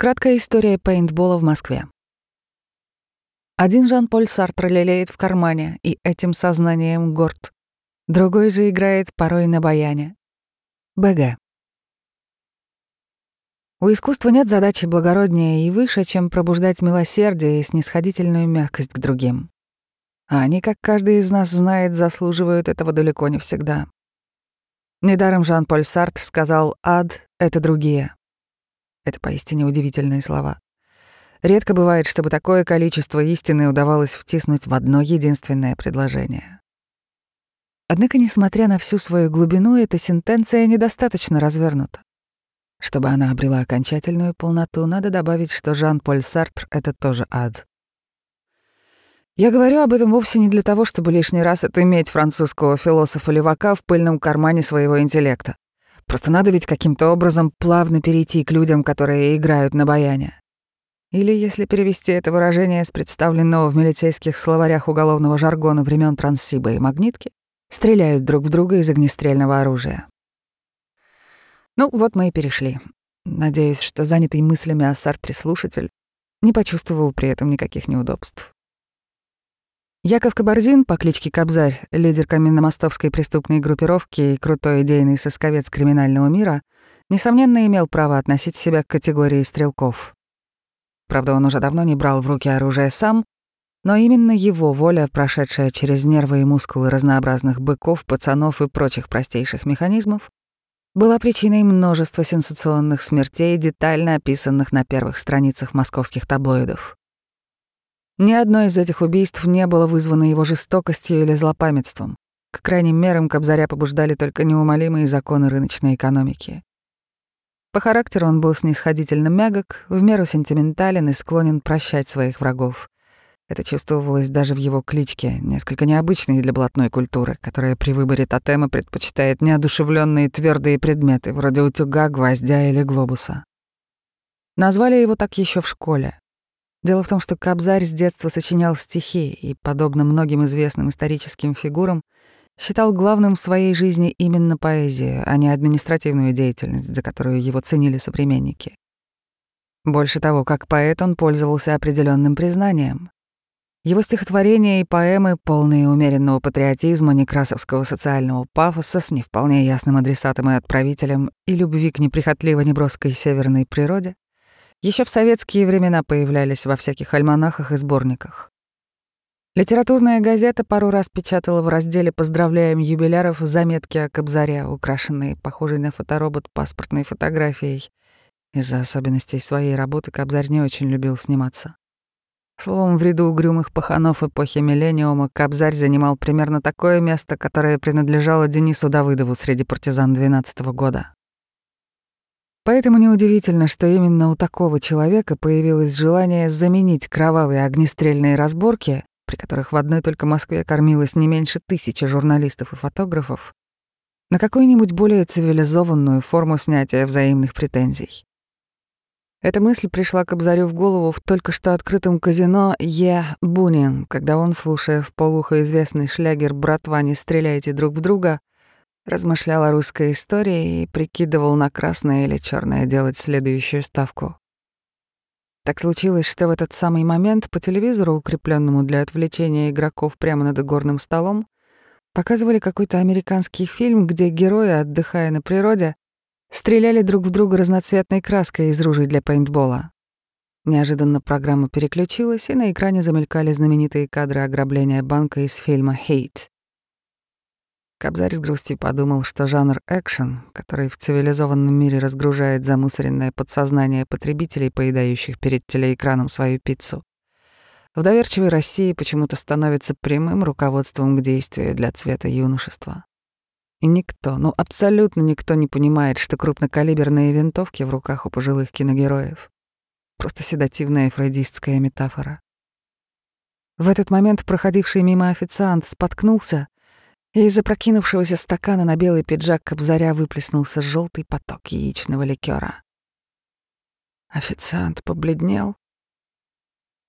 Краткая история пейнтбола в Москве. Один Жан-Поль Сартр лелеет в кармане и этим сознанием горд. Другой же играет порой на баяне. БГ. У искусства нет задачи благороднее и выше, чем пробуждать милосердие и снисходительную мягкость к другим. А они, как каждый из нас знает, заслуживают этого далеко не всегда. Недаром Жан-Поль Сартр сказал «ад — это другие». Это поистине удивительные слова. Редко бывает, чтобы такое количество истины удавалось втиснуть в одно единственное предложение. Однако, несмотря на всю свою глубину, эта сентенция недостаточно развернута. Чтобы она обрела окончательную полноту, надо добавить, что Жан-Поль Сартр — это тоже ад. Я говорю об этом вовсе не для того, чтобы лишний раз отыметь французского философа-левака в пыльном кармане своего интеллекта. Просто надо ведь каким-то образом плавно перейти к людям, которые играют на баяне. Или, если перевести это выражение с представленного в милицейских словарях уголовного жаргона времен Транссиба и Магнитки, стреляют друг в друга из огнестрельного оружия. Ну, вот мы и перешли. Надеюсь, что занятый мыслями о Сартре слушатель не почувствовал при этом никаких неудобств. Яков Кабарзин по кличке Кобзарь, лидер каменно-мостовской преступной группировки и крутой идейный сосковец криминального мира, несомненно имел право относить себя к категории стрелков. Правда, он уже давно не брал в руки оружие сам, но именно его воля, прошедшая через нервы и мускулы разнообразных быков, пацанов и прочих простейших механизмов, была причиной множества сенсационных смертей, детально описанных на первых страницах московских таблоидов. Ни одно из этих убийств не было вызвано его жестокостью или злопамятством. К крайним мерам Кобзаря побуждали только неумолимые законы рыночной экономики. По характеру он был снисходительно мягок, в меру сентиментален и склонен прощать своих врагов. Это чувствовалось даже в его кличке, несколько необычной для блатной культуры, которая при выборе тотема предпочитает неодушевленные твердые предметы, вроде утюга, гвоздя или глобуса. Назвали его так еще в школе. Дело в том, что Кобзарь с детства сочинял стихи и, подобно многим известным историческим фигурам, считал главным в своей жизни именно поэзию, а не административную деятельность, за которую его ценили современники. Больше того, как поэт он пользовался определенным признанием. Его стихотворения и поэмы, полные умеренного патриотизма, некрасовского социального пафоса с не вполне ясным адресатом и отправителем и любви к неприхотливо неброской северной природе, еще в советские времена появлялись во всяких альманахах и сборниках. Литературная газета пару раз печатала в разделе «Поздравляем юбиляров» заметки о Кобзаре, украшенные похожей на фоторобот паспортной фотографией. Из-за особенностей своей работы Кобзарь не очень любил сниматься. Словом, в ряду угрюмых паханов эпохи миллениума Кобзарь занимал примерно такое место, которое принадлежало Денису Давыдову среди партизан 12 -го года. Поэтому неудивительно, что именно у такого человека появилось желание заменить кровавые огнестрельные разборки, при которых в одной только Москве кормилось не меньше тысячи журналистов и фотографов, на какую-нибудь более цивилизованную форму снятия взаимных претензий. Эта мысль пришла к Обзарю в голову в только что открытом казино «Е. Бунин», когда он, слушая в полухо известный шлягер «Братва, не стреляйте друг в друга», размышлял о русской истории и прикидывал на красное или черное делать следующую ставку. Так случилось, что в этот самый момент по телевизору, укрепленному для отвлечения игроков прямо над игорным столом, показывали какой-то американский фильм, где герои, отдыхая на природе, стреляли друг в друга разноцветной краской из ружей для пейнтбола. Неожиданно программа переключилась, и на экране замелькали знаменитые кадры ограбления банка из фильма «Хейт». Кобзарь с грустью подумал, что жанр экшен, который в цивилизованном мире разгружает замусоренное подсознание потребителей, поедающих перед телеэкраном свою пиццу, в доверчивой России почему-то становится прямым руководством к действию для цвета юношества. И никто, ну абсолютно никто не понимает, что крупнокалиберные винтовки в руках у пожилых киногероев — просто седативная фрейдистская метафора. В этот момент проходивший мимо официант споткнулся и из опрокинувшегося стакана на белый пиджак Кобзаря выплеснулся желтый поток яичного ликера. Официант побледнел.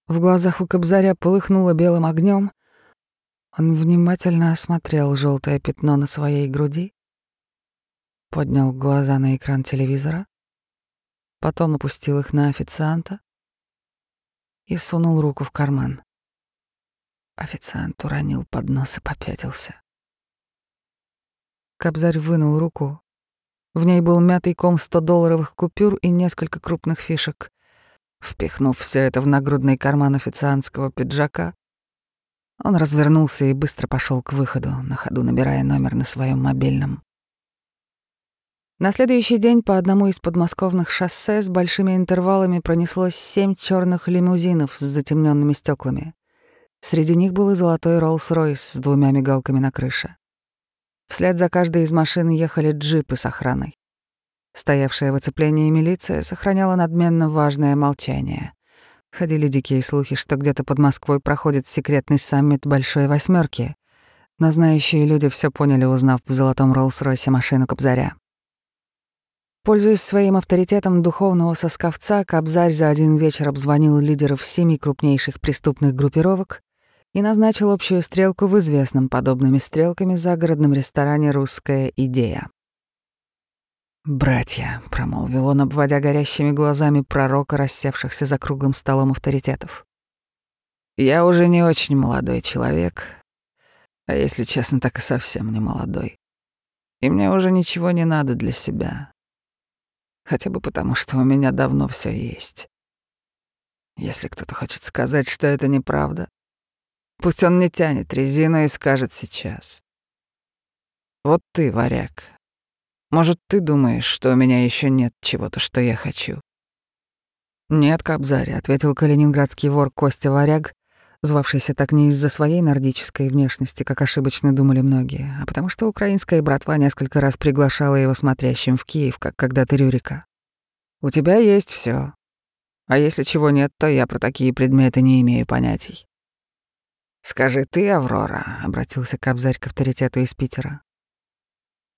В глазах у Кобзаря полыхнуло белым огнем. Он внимательно осмотрел желтое пятно на своей груди, поднял глаза на экран телевизора потом опустил их на официанта и сунул руку в карман. Официант уронил поднос и попятился. Кобзарь вынул руку. В ней был мятый ком 100-долларовых купюр и несколько крупных фишек. Впихнув все это в нагрудный карман официантского пиджака, он развернулся и быстро пошел к выходу, на ходу набирая номер на своем мобильном. На следующий день по одному из подмосковных шоссе с большими интервалами пронеслось семь черных лимузинов с затемненными стеклами. Среди них был и золотой Роллс-Ройс с двумя мигалками на крыше. Вслед за каждой из машин ехали джипы с охраной. Стоявшая в оцеплении милиция сохраняла надменно важное молчание. Ходили дикие слухи, что где-то под Москвой проходит секретный саммит Большой Восьмерки, но знающие люди все поняли, узнав в золотом Роллс-Ройсе машину Кобзаря. Пользуясь своим авторитетом духовного сосковца, Кобзарь за один вечер обзвонил лидеров семи крупнейших преступных группировок и назначил общую стрелку в известном подобными стрелками загородном ресторане «Русская идея». «Братья», — промолвил он, обводя горящими глазами пророка, рассевшихся за круглым столом авторитетов. «Я уже не очень молодой человек, а если честно, так и совсем не молодой. И мне уже ничего не надо для себя. Хотя бы потому, что у меня давно все есть. Если кто-то хочет сказать, что это неправда, Пусть он не тянет резину и скажет сейчас. Вот ты, варяг. Может, ты думаешь, что у меня еще нет чего-то, что я хочу? Нет, Кобзарь, ответил калининградский вор Костя Варяг, звавшийся так не из-за своей нордической внешности, как ошибочно думали многие, а потому что украинская братва несколько раз приглашала его смотрящим в Киев, как когда-то Рюрика. У тебя есть все, А если чего нет, то я про такие предметы не имею понятий. «Скажи ты, Аврора», — обратился Кобзарь к авторитету из Питера.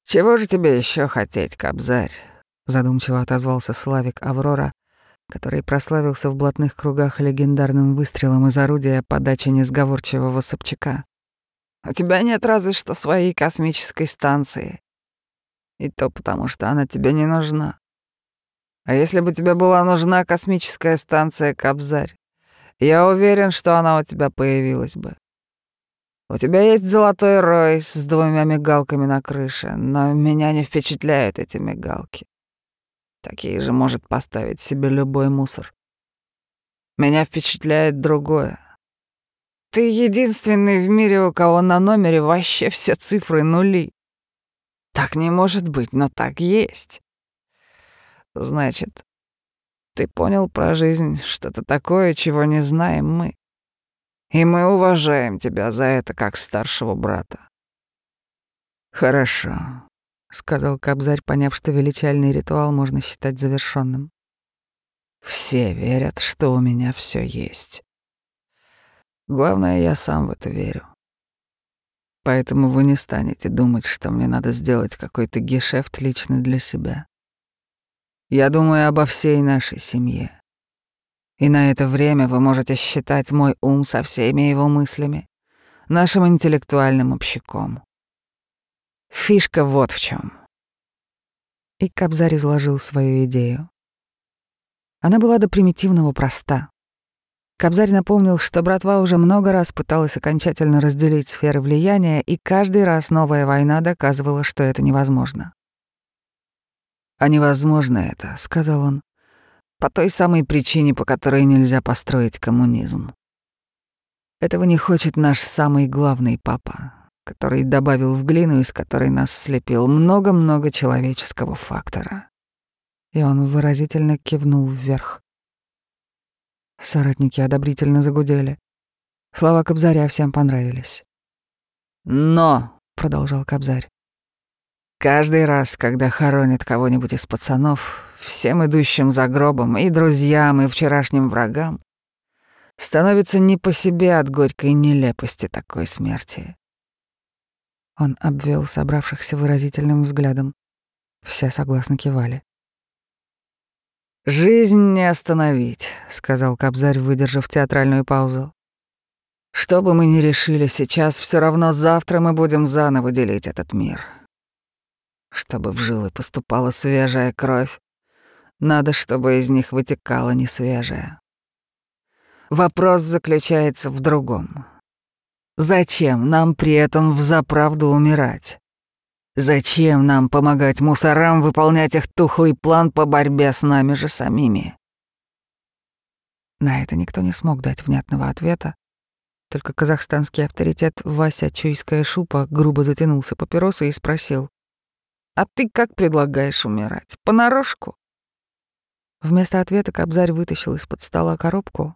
«Чего же тебе еще хотеть, Кобзарь?» — задумчиво отозвался Славик Аврора, который прославился в блатных кругах легендарным выстрелом из орудия подачи несговорчивого Собчака. «У тебя нет разве что своей космической станции. И то потому, что она тебе не нужна. А если бы тебе была нужна космическая станция, Кобзарь, я уверен, что она у тебя появилась бы. У тебя есть золотой Ройс с двумя мигалками на крыше, но меня не впечатляют эти мигалки. Такие же может поставить себе любой мусор. Меня впечатляет другое. Ты единственный в мире, у кого на номере вообще все цифры нули. Так не может быть, но так есть. Значит, ты понял про жизнь что-то такое, чего не знаем мы. И мы уважаем тебя за это как старшего брата. Хорошо, сказал Кобзарь, поняв, что величальный ритуал можно считать завершенным. Все верят, что у меня все есть. Главное, я сам в это верю. Поэтому вы не станете думать, что мне надо сделать какой-то гешефт лично для себя. Я думаю обо всей нашей семье. И на это время вы можете считать мой ум со всеми его мыслями, нашим интеллектуальным общаком. Фишка вот в чем. И Кобзарь изложил свою идею. Она была до примитивного проста. Кобзарь напомнил, что братва уже много раз пыталась окончательно разделить сферы влияния, и каждый раз новая война доказывала, что это невозможно. «А невозможно это», — сказал он, — «по той самой причине, по которой нельзя построить коммунизм. Этого не хочет наш самый главный папа, который добавил в глину, из которой нас слепил много-много человеческого фактора». И он выразительно кивнул вверх. Соратники одобрительно загудели. Слова Кобзаря всем понравились. «Но», — продолжал Кобзарь, Каждый раз, когда хоронят кого-нибудь из пацанов, всем идущим за гробом, и друзьям, и вчерашним врагам, становится не по себе от горькой нелепости такой смерти. Он обвел собравшихся выразительным взглядом. Все согласно кивали. «Жизнь не остановить», — сказал Кобзарь, выдержав театральную паузу. «Что бы мы ни решили сейчас, все равно завтра мы будем заново делить этот мир чтобы в жилы поступала свежая кровь, Надо, чтобы из них вытекало несвежее. Вопрос заключается в другом. Зачем нам при этом взаправду умирать? Зачем нам помогать мусорам выполнять их тухлый план по борьбе с нами же самими? На это никто не смог дать внятного ответа. Только казахстанский авторитет Вася Чуйская шупа грубо затянулся папиросой и спросил. «А ты как предлагаешь умирать? Понарошку?» Вместо ответа Кобзарь вытащил из-под стола коробку,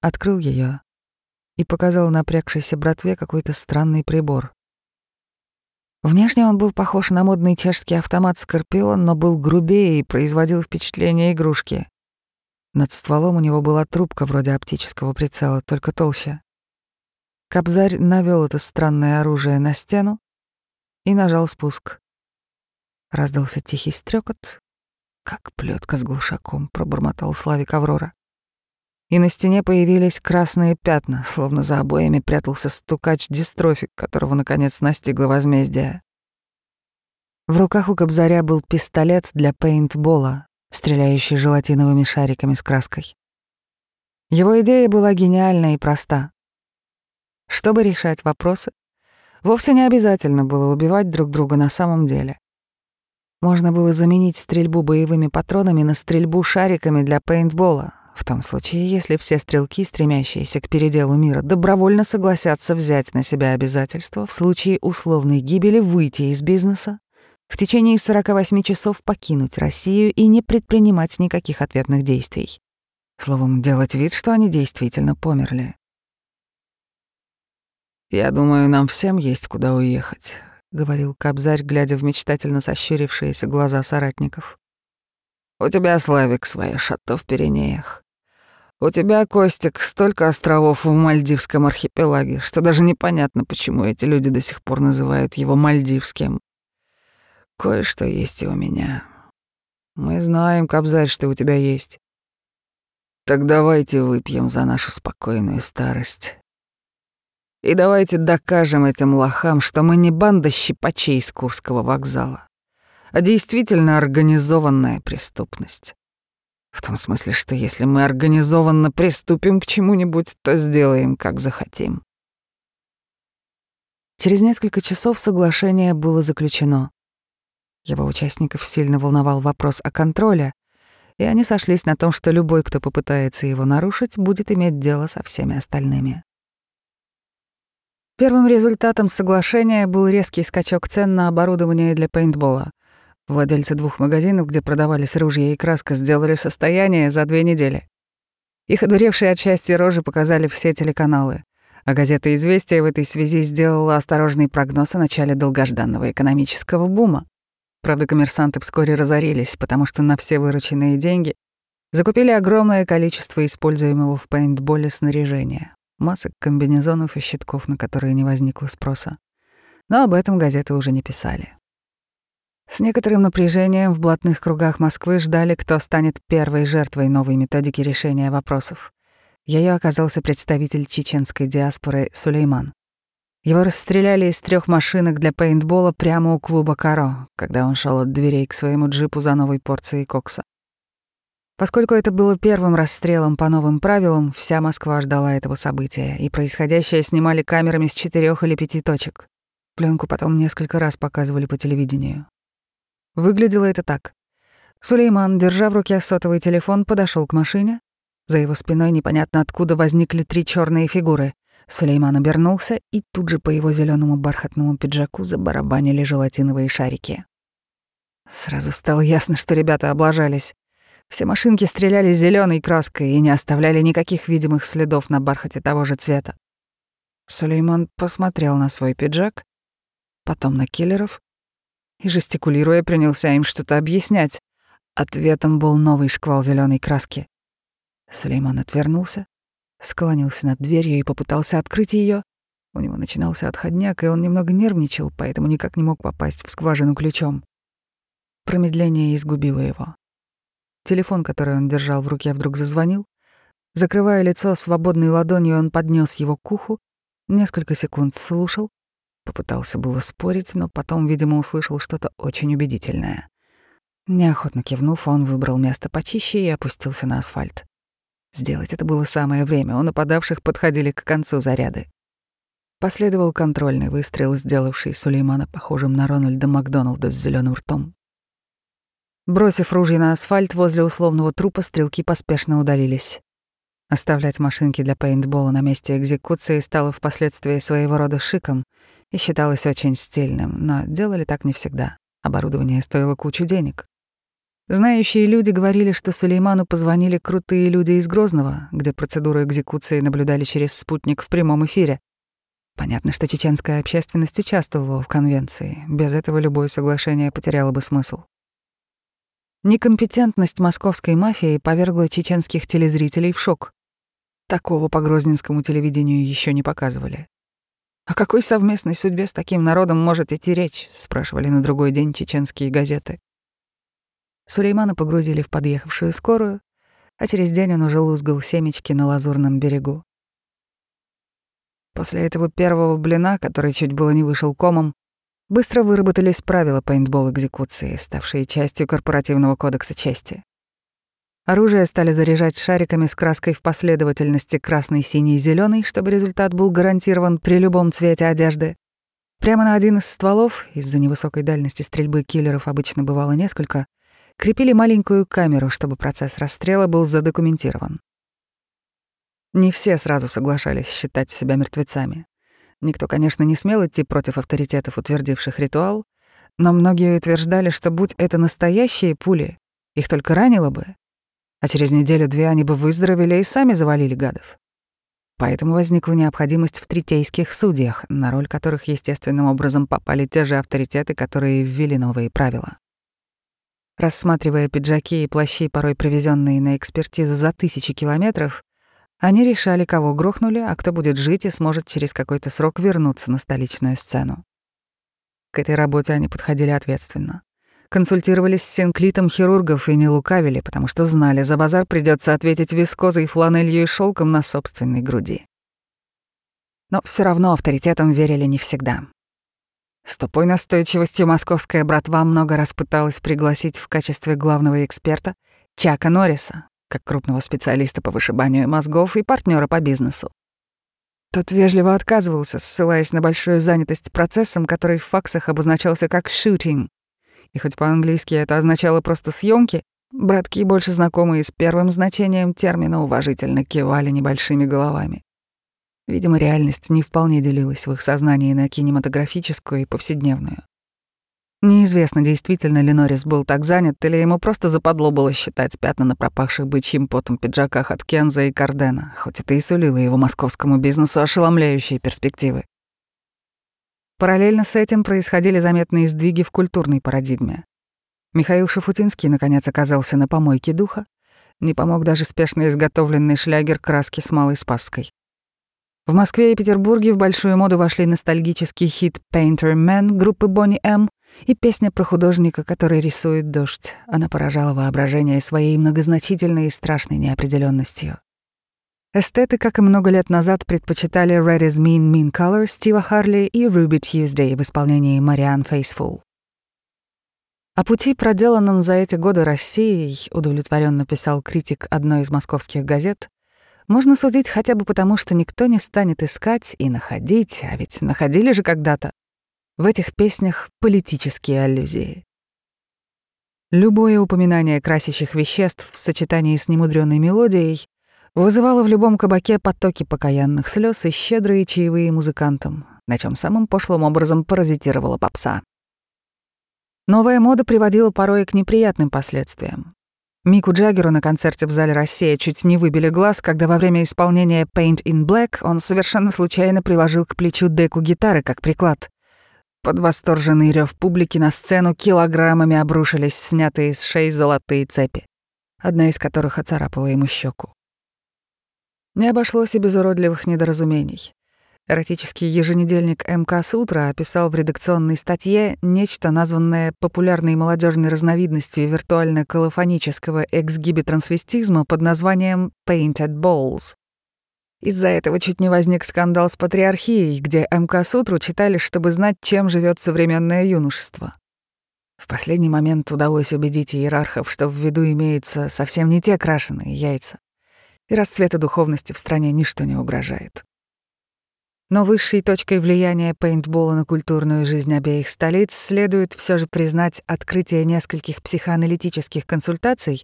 открыл ее и показал напрягшейся братве какой-то странный прибор. Внешне он был похож на модный чешский автомат «Скорпион», но был грубее и производил впечатление игрушки. Над стволом у него была трубка вроде оптического прицела, только толще. Кобзарь навёл это странное оружие на стену и нажал спуск. Раздался тихий стрекот, как плетка с глушаком, пробормотал Славик Аврора. И на стене появились красные пятна, словно за обоями прятался стукач-дистрофик, которого, наконец, настигло возмездие. В руках у Кобзаря был пистолет для пейнтбола, стреляющий желатиновыми шариками с краской. Его идея была гениальна и проста. Чтобы решать вопросы, вовсе не обязательно было убивать друг друга на самом деле. Можно было заменить стрельбу боевыми патронами на стрельбу шариками для пейнтбола, в том случае, если все стрелки, стремящиеся к переделу мира, добровольно согласятся взять на себя обязательство в случае условной гибели выйти из бизнеса в течение 48 часов покинуть Россию и не предпринимать никаких ответных действий. Словом, делать вид, что они действительно померли. «Я думаю, нам всем есть куда уехать», — говорил Кобзарь, глядя в мечтательно сощурившиеся глаза соратников. «У тебя, Славик, своя шато в Пиренеях. У тебя, Костик, столько островов в Мальдивском архипелаге, что даже непонятно, почему эти люди до сих пор называют его Мальдивским. Кое-что есть и у меня. Мы знаем, Кобзарь, что у тебя есть. Так давайте выпьем за нашу спокойную старость. И давайте докажем этим лохам, что мы не банда щипачей с Курского вокзала, а действительно организованная преступность. В том смысле, что если мы организованно приступим к чему-нибудь, то сделаем, как захотим. Через несколько часов соглашение было заключено. Его участников сильно волновал вопрос о контроле, и они сошлись на том, что любой, кто попытается его нарушить, будет иметь дело со всеми остальными. Первым результатом соглашения был резкий скачок цен на оборудование для пейнтбола. Владельцы двух магазинов, где продавались ружья и краска, сделали состояние за две недели. Их одуревшие от счастья рожи показали все телеканалы, а газета «Известия» в этой связи сделала осторожный прогноз о начале долгожданного экономического бума. Правда, коммерсанты вскоре разорились, потому что на все вырученные деньги закупили огромное количество используемого в пейнтболе снаряжения, масок, комбинезонов и щитков, на которые не возникло спроса. Но об этом газеты уже не писали. С некоторым напряжением в блатных кругах Москвы ждали, кто станет первой жертвой новой методики решения вопросов. Ею оказался представитель чеченской диаспоры Сулейман. Его расстреляли из трех машинок для пейнтбола прямо у клуба «Каро», когда он шел от дверей к своему джипу за новой порцией кокса. Поскольку это было первым расстрелом по новым правилам, вся Москва ждала этого события, и происходящее снимали камерами с четырех или пяти точек. Пленку потом несколько раз показывали по телевидению. Выглядело это так. Сулейман, держа в руке сотовый телефон, подошел к машине. За его спиной непонятно откуда возникли три черные фигуры. Сулейман обернулся, и тут же по его зеленому бархатному пиджаку забарабанили желатиновые шарики. Сразу стало ясно, что ребята облажались. Все машинки стреляли зеленой краской и не оставляли никаких видимых следов на бархате того же цвета. Сулейман посмотрел на свой пиджак, потом на киллеров и, жестикулируя, принялся им что-то объяснять. Ответом был новый шквал зеленой краски. Сулейман отвернулся, склонился над дверью и попытался открыть ее. У него начинался отходняк, и он немного нервничал, поэтому никак не мог попасть в скважину ключом. Промедление изгубило его. Телефон, который он держал в руке, вдруг зазвонил. Закрывая лицо свободной ладонью, он поднес его к уху, несколько секунд слушал, попытался было спорить, но потом, видимо, услышал что-то очень убедительное. Неохотно кивнув, он выбрал место почище и опустился на асфальт. Сделать это было самое время, у нападавших подходили к концу заряды. Последовал контрольный выстрел, сделавший Сулеймана похожим на Рональда Макдоналда с зеленым ртом. Бросив ружье на асфальт возле условного трупа, стрелки поспешно удалились. Оставлять машинки для пейнтбола на месте экзекуции стало впоследствии своего рода шиком и считалось очень стильным, но делали так не всегда. Оборудование стоило кучу денег. Знающие люди говорили, что Сулейману позвонили крутые люди из Грозного, где процедуру экзекуции наблюдали через спутник в прямом эфире. Понятно, что чеченская общественность участвовала в конвенции. Без этого любое соглашение потеряло бы смысл. Некомпетентность московской мафии повергла чеченских телезрителей в шок. Такого по грозненскому телевидению еще не показывали. «О какой совместной судьбе с таким народом может идти речь?» — спрашивали на другой день чеченские газеты. Сулеймана погрузили в подъехавшую скорую, а через день он уже лузгал семечки на лазурном берегу. После этого первого блина, который чуть было не вышел комом, быстро выработались правила пейнтбол-экзекуции, ставшие частью корпоративного кодекса чести. Оружие стали заряжать шариками с краской в последовательности красный, синий зеленый, чтобы результат был гарантирован при любом цвете одежды. Прямо на один из стволов, из-за невысокой дальности стрельбы киллеров обычно бывало несколько, крепили маленькую камеру, чтобы процесс расстрела был задокументирован. Не все сразу соглашались считать себя мертвецами. Никто, конечно, не смел идти против авторитетов, утвердивших ритуал, но многие утверждали, что будь это настоящие пули, их только ранило бы, а через неделю-две они бы выздоровели и сами завалили гадов. Поэтому возникла необходимость в третейских судьях, на роль которых естественным образом попали те же авторитеты, которые ввели новые правила. Рассматривая пиджаки и плащи, порой привезенные на экспертизу за тысячи километров, они решали, кого грохнули, а кто будет жить и сможет через какой-то срок вернуться на столичную сцену. К этой работе они подходили ответственно. Консультировались с синклитом хирургов и не лукавили, потому что знали, за базар придется ответить вискозой, фланелью и шелком на собственной груди. Но все равно авторитетам верили не всегда. С тупой настойчивостью московская братва много раз пыталась пригласить в качестве главного эксперта Чака Норриса, как крупного специалиста по вышибанию мозгов и партнера по бизнесу. Тот вежливо отказывался, ссылаясь на большую занятость процессом, который в факсах обозначался как «shooting». И хоть по-английски это означало просто съемки, братки, больше знакомые с первым значением термина, уважительно кивали небольшими головами. Видимо, реальность не вполне делилась в их сознании на кинематографическую и повседневную. Неизвестно, действительно ли Норрис был так занят, или ему просто западло было считать пятна на пропахших бычьим потом пиджаках от Кенза и Кардена, хоть это и сулило его московскому бизнесу ошеломляющие перспективы. Параллельно с этим происходили заметные сдвиги в культурной парадигме. Михаил Шафутинский, наконец, оказался на помойке духа. Не помог даже спешно изготовленный шлягер краски с Малой Спасской. В Москве и Петербурге в большую моду вошли ностальгический хит «Painter Man» группы Bonnie M и песня про художника, который рисует дождь. Она поражала воображение своей многозначительной и страшной неопределенностью. Эстеты, как и много лет назад, предпочитали «Red is Mean, Mean Color» Стива Харли и «Ruby Tuesday» в исполнении Мариан Фейсфул. О пути, проделанном за эти годы Россией, удовлетворенно писал критик одной из московских газет, можно судить хотя бы потому, что никто не станет искать и находить, а ведь находили же когда-то, в этих песнях политические аллюзии. Любое упоминание красящих веществ в сочетании с немудрённой мелодией вызывало в любом кабаке потоки покаянных слез и щедрые чаевые музыкантам, на чем самым пошлым образом паразитировала попса. Новая мода приводила порой к неприятным последствиям. Мику Джаггеру на концерте в зале «Россия» чуть не выбили глаз, когда во время исполнения «Paint in Black» он совершенно случайно приложил к плечу деку гитары как приклад. Под восторженный рев публики на сцену килограммами обрушились снятые с шеи золотые цепи, одна из которых оцарапала ему щеку. Не обошлось и без уродливых недоразумений. Эротический еженедельник МК «Сутра» описал в редакционной статье нечто, названное популярной молодежной разновидностью виртуально-колофонического эксгибитрансвестизма под названием «painted balls». Из-за этого чуть не возник скандал с патриархией, где МК «Сутру» читали, чтобы знать, чем живет современное юношество. В последний момент удалось убедить иерархов, что в виду имеются совсем не те крашеные яйца, и расцвету духовности в стране ничто не угрожает. Но высшей точкой влияния пейнтбола на культурную жизнь обеих столиц следует все же признать открытие нескольких психоаналитических консультаций,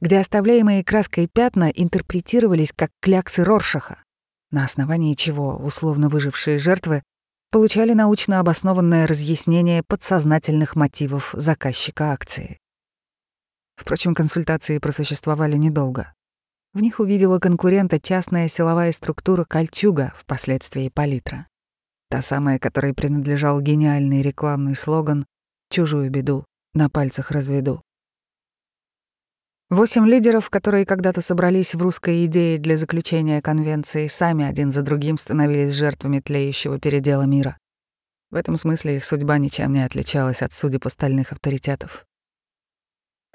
где оставляемые краской пятна интерпретировались как кляксы Роршаха, на основании чего условно выжившие жертвы получали научно обоснованное разъяснение подсознательных мотивов заказчика акции. Впрочем, консультации просуществовали недолго. В них увидела конкурента частная силовая структура «Кольчуга», впоследствии «Палитра». Та самая, которой принадлежал гениальный рекламный слоган «Чужую беду на пальцах разведу». Восемь лидеров, которые когда-то собрались в русской идее для заключения конвенции, сами один за другим становились жертвами тлеющего передела мира. В этом смысле их судьба ничем не отличалась от судеб остальных авторитетов.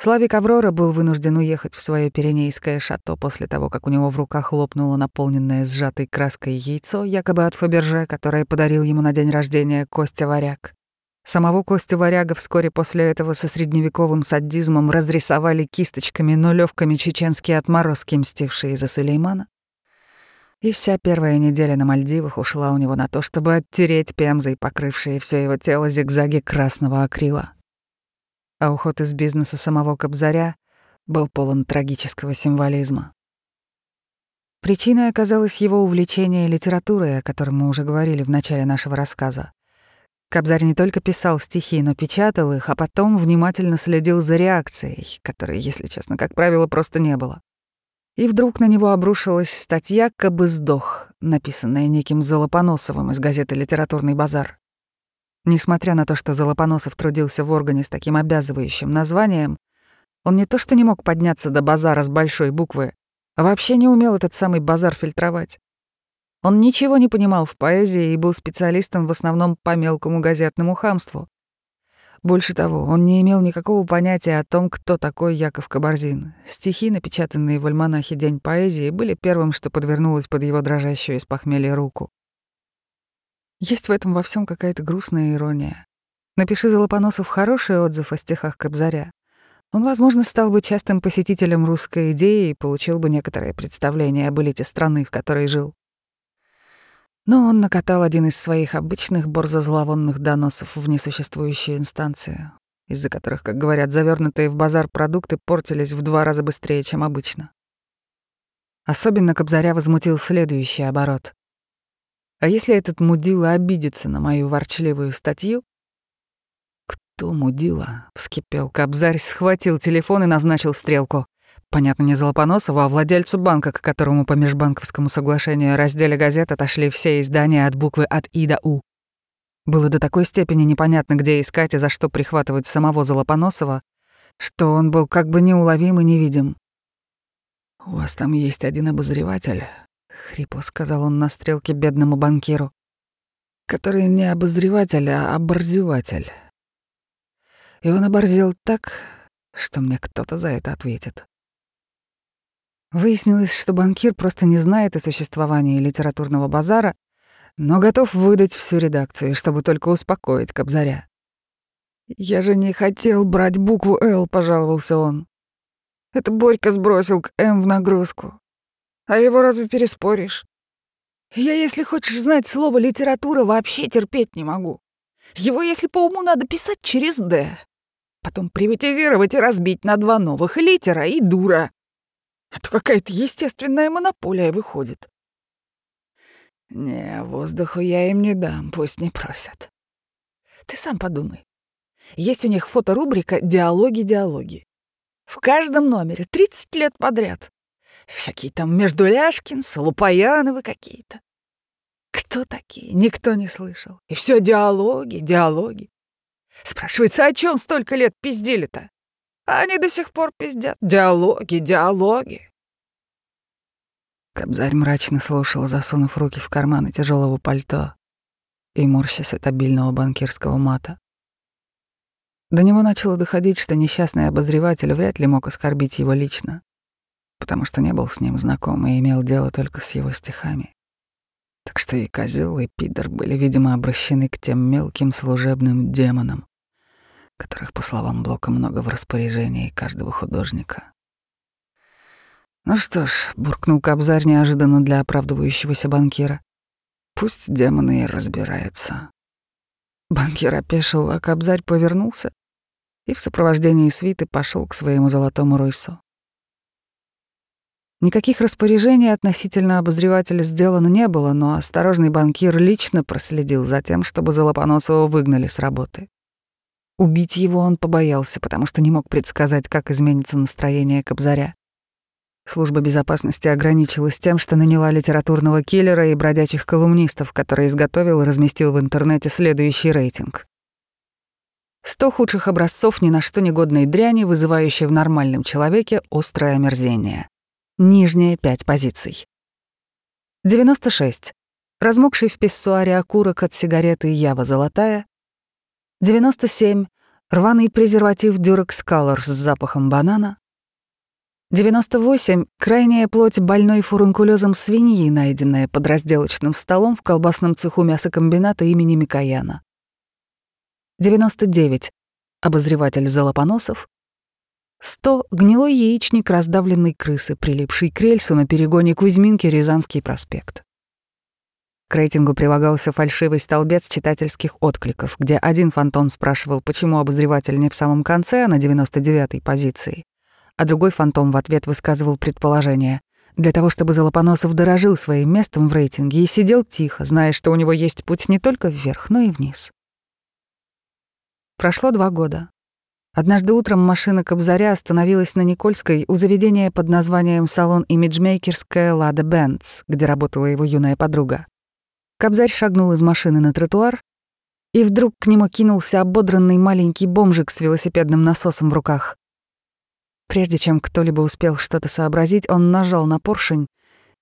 Славик Аврора был вынужден уехать в свое пиренейское шато после того, как у него в руках лопнуло наполненное сжатой краской яйцо, якобы от Фаберже, которое подарил ему на день рождения Костя Варяг. Самого Костю Варяга вскоре после этого со средневековым садизмом разрисовали кисточками, нулевками чеченские отморозки, мстившие за Сулеймана. И вся первая неделя на Мальдивах ушла у него на то, чтобы оттереть пемзой покрывшие все его тело зигзаги красного акрила. А уход из бизнеса самого Кобзаря был полон трагического символизма. Причиной оказалось его увлечение литературой, о котором мы уже говорили в начале нашего рассказа. Кобзарь не только писал стихи, но печатал их, а потом внимательно следил за реакцией, которой, если честно, как правило, просто не было. И вдруг на него обрушилась статья «Кабы сдох», написанная неким Золопоносовым из газеты «Литературный базар». Несмотря на то, что Золопоносов трудился в органе с таким обязывающим названием, он не то что не мог подняться до базара с большой буквы, а вообще не умел этот самый базар фильтровать. Он ничего не понимал в поэзии и был специалистом в основном по мелкому газетному хамству. Больше того, он не имел никакого понятия о том, кто такой Яков Кабарзин. Стихи, напечатанные в альманахе «День поэзии», были первым, что подвернулось под его дрожащую из похмелья руку. Есть в этом во всем какая-то грустная ирония. Напиши Золопоносов хороший отзыв о стихах Кобзаря. Он, возможно, стал бы частым посетителем русской идеи и получил бы некоторое представление об элите страны, в которой жил. Но он накатал один из своих обычных борзо-зловонных доносов в несуществующую инстанцию, из-за которых, как говорят, завернутые в базар продукты портились в два раза быстрее, чем обычно. Особенно Кобзаря возмутил следующий оборот. А если этот мудила обидится на мою ворчливую статью? «Кто мудила?» — вскипел Кобзарь, схватил телефон и назначил стрелку. Понятно, не Золопоносову, а владельцу банка, к которому по межбанковскому соглашению разделе газет отошли все издания от буквы от И до У. Было до такой степени непонятно, где искать и за что прихватывать самого Золопоносова, что он был как бы неуловим и невидим. «У вас там есть один обозреватель», — хрипло сказал он на стрелке бедному банкиру, «который не обозреватель, а оборзеватель. И он оборзел так, что мне кто-то за это ответит». Выяснилось, что банкир просто не знает о существовании литературного базара, но готов выдать всю редакцию, чтобы только успокоить Кобзаря. «Я же не хотел брать букву «Л», — пожаловался он. «Это Борька сбросил к «М» в нагрузку. А его разве переспоришь? Я, если хочешь знать слово «литература», вообще терпеть не могу. Его, если по уму, надо писать через «Д». Потом приватизировать и разбить на два новых — литера и дура. А то какая-то естественная монополия выходит. Не, воздуху я им не дам, пусть не просят. Ты сам подумай. Есть у них фоторубрика «Диалоги-диалоги». В каждом номере 30 лет подряд. Всякие там Междуляшкинс, Лупаяновы какие-то. Кто такие? Никто не слышал. И все диалоги, диалоги. Спрашивается, о чем столько лет пиздили-то? Они до сих пор пиздят. Диалоги, диалоги. Кобзарь мрачно слушал, засунув руки в карманы тяжелого пальто и морщась от обильного банкирского мата. До него начало доходить, что несчастный обозреватель вряд ли мог оскорбить его лично, потому что не был с ним знаком и имел дело только с его стихами. Так что и козел, и пидор были, видимо, обращены к тем мелким служебным демонам, которых, по словам Блока, много в распоряжении каждого художника. «Ну что ж», — буркнул Кобзарь неожиданно для оправдывающегося банкира, «пусть демоны и разбираются». Банкир опешил, а Кобзарь повернулся и в сопровождении свиты пошел к своему золотому Ройсу. Никаких распоряжений относительно обозревателя сделано не было, но осторожный банкир лично проследил за тем, чтобы Золопоносова выгнали с работы. Убить его он побоялся, потому что не мог предсказать, как изменится настроение Кобзаря. Служба безопасности ограничилась тем, что наняла литературного киллера и бродячих колумнистов, который изготовил и разместил в интернете следующий рейтинг. Сто худших образцов ни на что негодной дряни, вызывающие в нормальном человеке острое омерзение. Нижние пять позиций. 96. Размокший в писсуаре окурок от сигареты Ява Золотая. 97. Рваный презерватив Durex Color с запахом банана. 98. Крайняя плоть больной фурункулезом свиньи, найденная под разделочным столом в колбасном цеху мясокомбината имени Микояна. 99. Обозреватель Золопоносов. 100 — гнилой яичник раздавленной крысы, прилипший к рельсу на перегоне Кузьминки Рязанский проспект. К рейтингу прилагался фальшивый столбец читательских откликов, где один фантом спрашивал, почему обозреватель не в самом конце, а на 99-й позиции, а другой фантом в ответ высказывал предположение для того, чтобы Золопоносов дорожил своим местом в рейтинге и сидел тихо, зная, что у него есть путь не только вверх, но и вниз. Прошло два года. Однажды утром машина Кобзаря остановилась на Никольской у заведения под названием «Салон имиджмейкерская Лада Бенц», где работала его юная подруга. Кобзарь шагнул из машины на тротуар, и вдруг к нему кинулся ободранный маленький бомжик с велосипедным насосом в руках. Прежде чем кто-либо успел что-то сообразить, он нажал на поршень,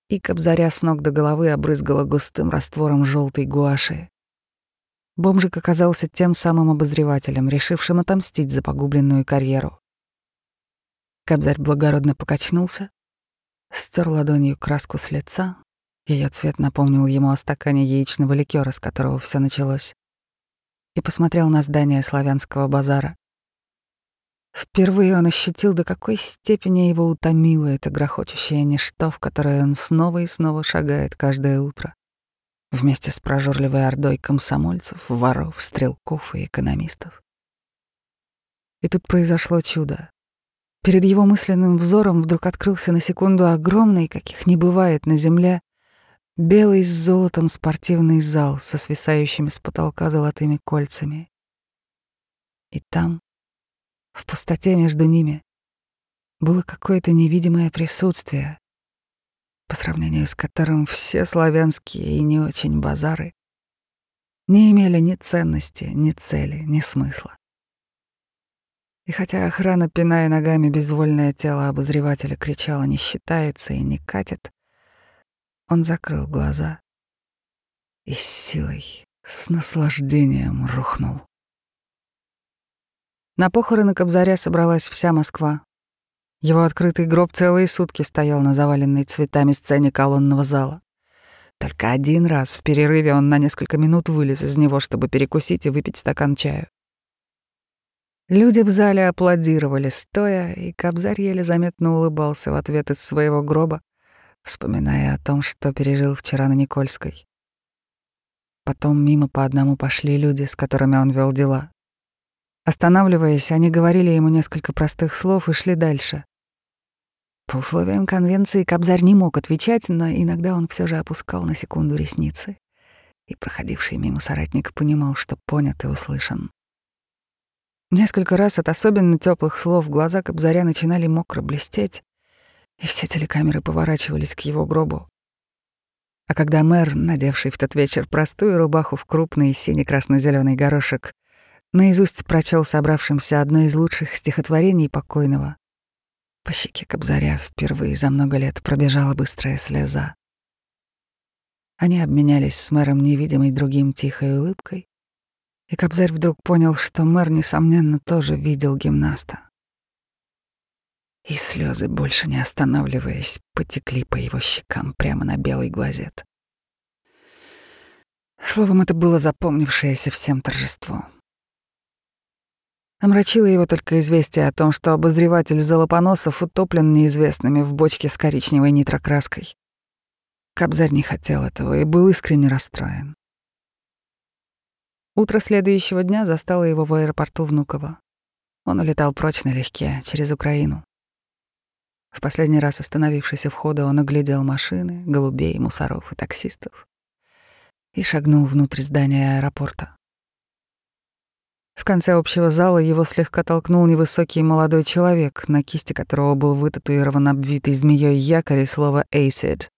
и Кобзаря с ног до головы обрызгала густым раствором желтой гуаши. Бомжик оказался тем самым обозревателем, решившим отомстить за погубленную карьеру. Кобзарь благородно покачнулся, стер ладонью краску с лица, ее цвет напомнил ему о стакане яичного ликера, с которого все началось, и посмотрел на здание славянского базара. Впервые он ощутил, до какой степени его утомило это грохочущее ничто, в которое он снова и снова шагает каждое утро вместе с прожорливой ордой комсомольцев, воров, стрелков и экономистов. И тут произошло чудо. Перед его мысленным взором вдруг открылся на секунду огромный, каких не бывает на земле, белый с золотом спортивный зал со свисающими с потолка золотыми кольцами. И там, в пустоте между ними, было какое-то невидимое присутствие, по сравнению с которым все славянские и не очень базары не имели ни ценности, ни цели, ни смысла. И хотя охрана, пиная ногами безвольное тело обозревателя, кричала «не считается» и «не катит», он закрыл глаза и с силой, с наслаждением рухнул. На похороны Кобзаря собралась вся Москва, его открытый гроб целые сутки стоял на заваленной цветами сцене колонного зала. Только один раз в перерыве он на несколько минут вылез из него, чтобы перекусить и выпить стакан чаю. Люди в зале аплодировали стоя, и Кобзарь еле заметно улыбался в ответ из своего гроба, вспоминая о том, что пережил вчера на Никольской. Потом мимо по одному пошли люди, с которыми он вел дела. Останавливаясь, они говорили ему несколько простых слов и шли дальше. По условиям конвенции Кобзарь не мог отвечать, но иногда он все же опускал на секунду ресницы, и проходивший мимо соратник понимал, что понят и услышан. Несколько раз от особенно теплых слов глаза Кобзаря начинали мокро блестеть, и все телекамеры поворачивались к его гробу. А когда мэр, надевший в тот вечер простую рубаху в крупный сине-красно зеленый горошек, наизусть прочел собравшимся одно из лучших стихотворений покойного, по щеке Кобзаря впервые за много лет пробежала быстрая слеза. Они обменялись с мэром невидимой другим тихой улыбкой, и Кобзарь вдруг понял, что мэр, несомненно, тоже видел гимнаста. И слезы, больше не останавливаясь, потекли по его щекам прямо на белый глазет. Словом, это было запомнившееся всем торжество. Омрачило его только известие о том, что обозреватель Золопоносов утоплен неизвестными в бочке с коричневой нитрокраской. Кобзарь не хотел этого и был искренне расстроен. Утро следующего дня застало его в аэропорту Внуково. Он улетал прочь налегке, через Украину. В последний раз остановившись у входа, он оглядел машины, голубей, мусоров и таксистов и шагнул внутрь здания аэропорта. В конце общего зала его слегка толкнул невысокий молодой человек, на кисти которого был вытатуирован обвитый змеей якорь и слово «acid».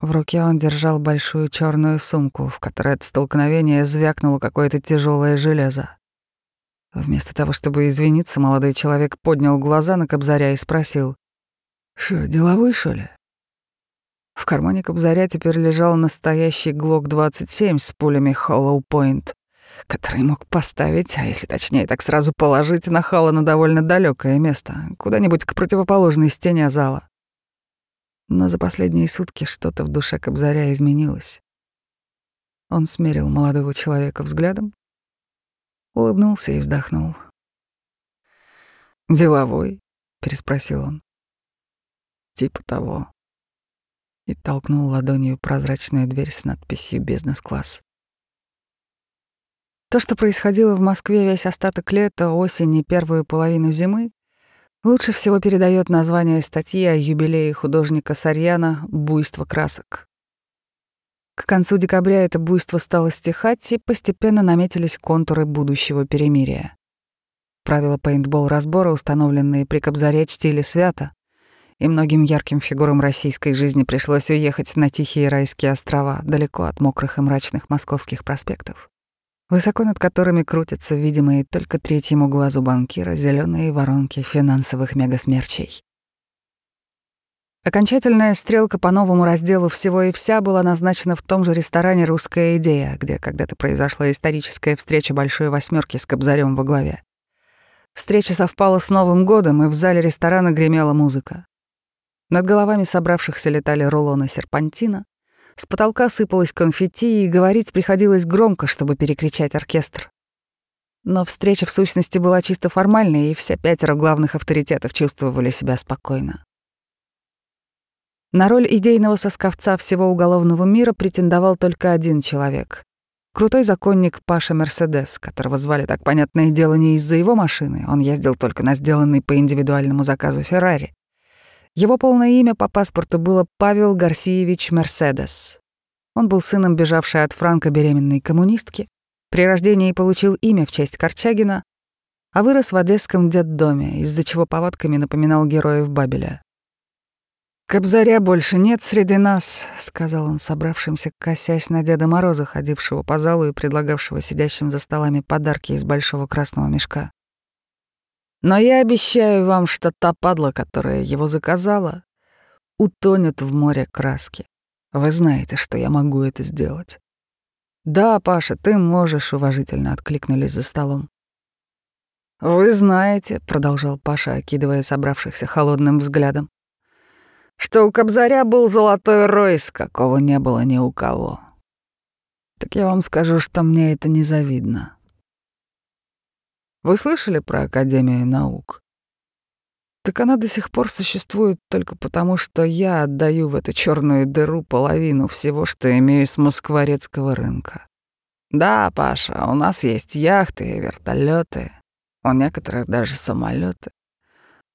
В руке он держал большую черную сумку, в которой от столкновения звякнуло какое-то тяжелое железо. Вместо того, чтобы извиниться, молодой человек поднял глаза на Кобзаря и спросил, «Что, деловой, что ли?» В кармане Кобзаря теперь лежал настоящий ГЛОК-27 с пулями Hollow Point который мог поставить, а если точнее, так сразу положить нахала на довольно далекое место, куда-нибудь к противоположной стене зала. Но за последние сутки что-то в душе Кобзаря изменилось. Он смерил молодого человека взглядом, улыбнулся и вздохнул. «Деловой?» — переспросил он. «Типа того». И толкнул ладонью прозрачную дверь с надписью «Бизнес-класс». То, что происходило в Москве весь остаток лета, осени, первую половину зимы, лучше всего передает название статьи о юбилее художника Сарьяна «Буйство красок». К концу декабря это буйство стало стихать, и постепенно наметились контуры будущего перемирия. Правила пейнтбол-разбора, установленные при Кобзаре, чтили свято, и многим ярким фигурам российской жизни пришлось уехать на тихие райские острова, далеко от мокрых и мрачных московских проспектов высоко над которыми крутятся видимые только третьему глазу банкира зеленые воронки финансовых мегасмерчей. Окончательная стрелка по новому разделу «Всего и вся» была назначена в том же ресторане «Русская идея», где когда-то произошла историческая встреча Большой Восьмерки с Кобзарем во главе. Встреча совпала с Новым годом, и в зале ресторана гремела музыка. Над головами собравшихся летали рулоны серпантина, с потолка сыпалось конфетти, и говорить приходилось громко, чтобы перекричать оркестр. Но встреча в сущности была чисто формальной, и все пятеро главных авторитетов чувствовали себя спокойно. На роль идейного сосковца всего уголовного мира претендовал только один человек. Крутой законник Паша Мерседес, которого звали так понятное дело не из-за его машины, он ездил только на сделанный по индивидуальному заказу Феррари. Его полное имя по паспорту было Павел Гарсиевич Мерседес. Он был сыном бежавшей от Франка беременной коммунистки, при рождении получил имя в честь Корчагина, а вырос в одесском детдоме, из-за чего повадками напоминал героев Бабеля. «Кобзаря больше нет среди нас», — сказал он собравшимся, косясь на Деда Мороза, ходившего по залу и предлагавшего сидящим за столами подарки из большого красного мешка. Но я обещаю вам, что та падла, которая его заказала, утонет в море краски. Вы знаете, что я могу это сделать. Да, Паша, ты можешь, уважительно откликнулись за столом. Вы знаете, продолжал Паша, окидывая собравшихся холодным взглядом, что у Кобзаря был золотой ройс, какого не было ни у кого. Так я вам скажу, что мне это не завидно. Вы слышали про Академию наук? Так она до сих пор существует только потому, что я отдаю в эту черную дыру половину всего, что имею с москворецкого рынка. Да, Паша, у нас есть яхты и вертолеты, у некоторых даже самолеты.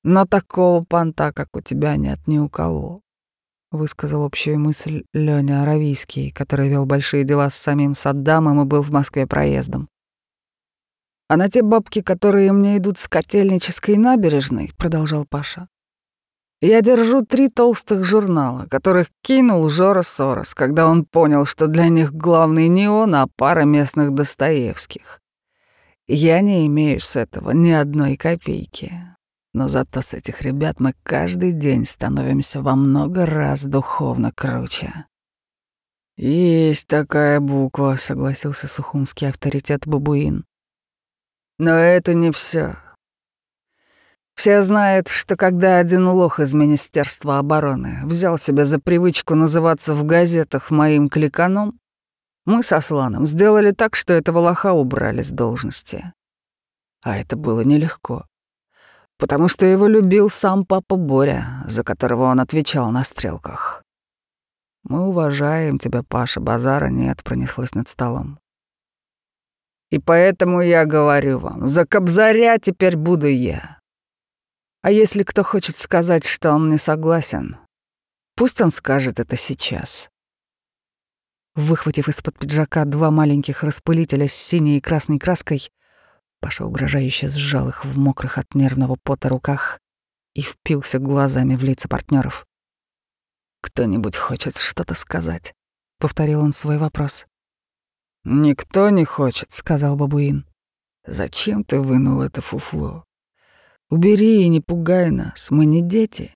Но такого понта, как у тебя, нет ни у кого. Высказал общую мысль Лёня Аравийский, который вел большие дела с самим Саддамом и был в Москве проездом. А на те бабки, которые мне идут с котельнической набережной, продолжал Паша, я держу три толстых журнала, которых кинул Жора Сорос, когда он понял, что для них главный не он, а пара местных Достоевских. Я не имею с этого ни одной копейки. Но зато с этих ребят мы каждый день становимся во много раз духовно круче. «Есть такая буква», — согласился сухумский авторитет Бабуин. Но это не все. Все знают, что когда один лох из Министерства обороны взял себе за привычку называться в газетах моим кликаном, мы со Сланом сделали так, что этого лоха убрали с должности. А это было нелегко. Потому что его любил сам папа Боря, за которого он отвечал на стрелках. «Мы уважаем тебя, Паша, базара нет», — пронеслось над столом. «И поэтому я говорю вам, за Кобзаря теперь буду я. А если кто хочет сказать, что он не согласен, пусть он скажет это сейчас». Выхватив из-под пиджака два маленьких распылителя с синей и красной краской, Паша угрожающе сжал их в мокрых от нервного пота руках и впился глазами в лица партнеров. «Кто-нибудь хочет что-то сказать?» — повторил он свой вопрос. «Никто не хочет», — сказал бабуин. «Зачем ты вынул это фуфло? Убери и не пугай нас, мы не дети».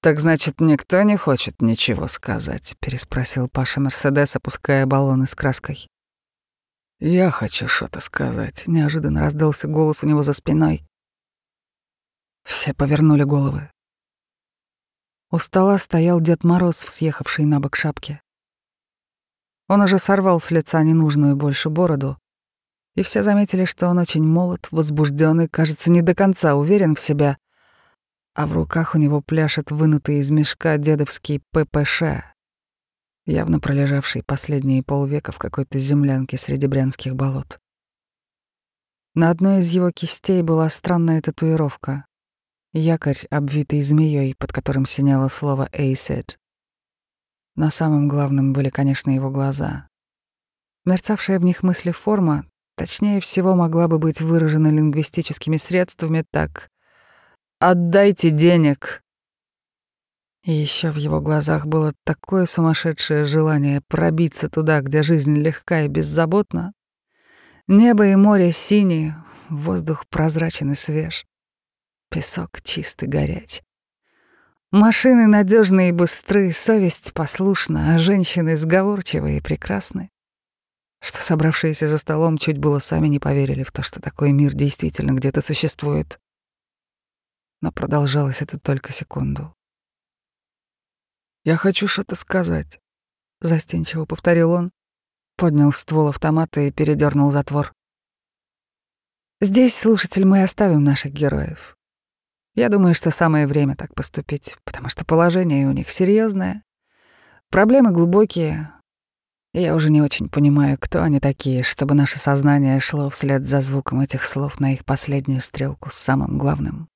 «Так значит, никто не хочет ничего сказать?» — переспросил Паша Мерседес, опуская баллоны с краской. «Я хочу что-то сказать», — неожиданно раздался голос у него за спиной. Все повернули головы. У стола стоял Дед Мороз в съехавшей на бок шапке. Он уже сорвал с лица ненужную больше бороду, и все заметили, что он очень молод, возбужден и, кажется, не до конца уверен в себя, а в руках у него пляшет вынутый из мешка дедовский ППШ, явно пролежавший последние полвека в какой-то землянке среди брянских болот. На одной из его кистей была странная татуировка — якорь, обвитый змеей, под которым синяло слово «Эйсед». На самом главном были, конечно, его глаза. Мерцавшая в них мысли форма, точнее всего, могла бы быть выражена лингвистическими средствами так «Отдайте денег, и еще в его глазах было такое сумасшедшее желание пробиться туда, где жизнь легка и беззаботна. Небо и море синие, воздух прозрачен и свеж, песок чистый горяч. Машины надежные и быстры, совесть послушна, а женщины сговорчивые и прекрасны. Что собравшиеся за столом чуть было сами не поверили в то, что такой мир действительно где-то существует. Но продолжалось это только секунду. «Я хочу что-то сказать», — застенчиво повторил он, поднял ствол автомата и передернул затвор. «Здесь, слушатель, мы оставим наших героев. Я думаю, что самое время так поступить, потому что положение у них серьезное, проблемы глубокие, и я уже не очень понимаю, кто они такие, чтобы наше сознание шло вслед за звуком этих слов на их последнюю стрелку с самым главным.